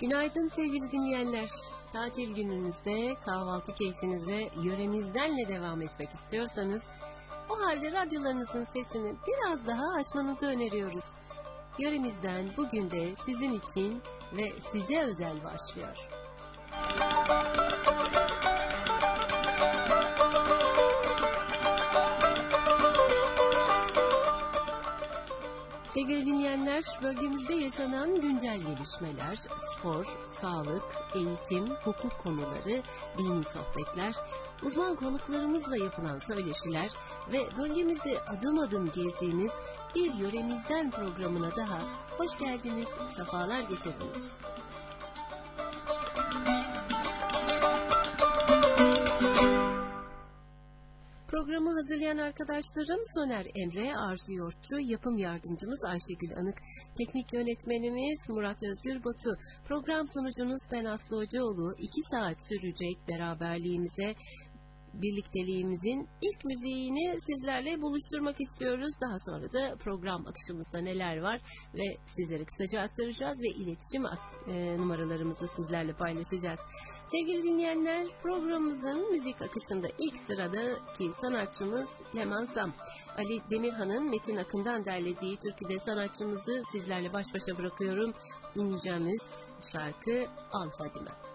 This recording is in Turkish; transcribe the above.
Günaydın sevgili dinleyenler. Tatil gününüzde kahvaltı keyfinize yöremizdenle devam etmek istiyorsanız o halde radyolarınızın sesini biraz daha açmanızı öneriyoruz. Yöremizden bugün de sizin için ve size özel başlıyor. Sevgili dinleyenler, bölgemizde yaşanan güncel gelişmeler, spor, sağlık, eğitim, hukuk konuları, dini sohbetler, uzman konuklarımızla yapılan söyleşiler ve bölgemizi adım adım gezdiğimiz bir yöremizden programına daha hoş geldiniz, sefalar getirdiniz. Programı hazırlayan arkadaşlarım Soner Emre, Arzu Yortçu, yapım yardımcımız Ayşegül Anık, teknik yönetmenimiz Murat Özgür Batu, program sunucunuz ben Aslı Hocaoğlu. İki saat sürecek beraberliğimize, birlikteliğimizin ilk müziğini sizlerle buluşturmak istiyoruz. Daha sonra da program akışımızda neler var ve sizlere kısaca aktaracağız ve iletişim e, numaralarımızı sizlerle paylaşacağız. Sevgili dinleyenler programımızın müzik akışında ilk sıradaki sanatçımız Leman Sam. Ali Demirhan'ın Metin Akın'dan derlediği türküde sanatçımızı sizlerle baş başa bırakıyorum. Dinleyeceğimiz şarkı Al Fadime.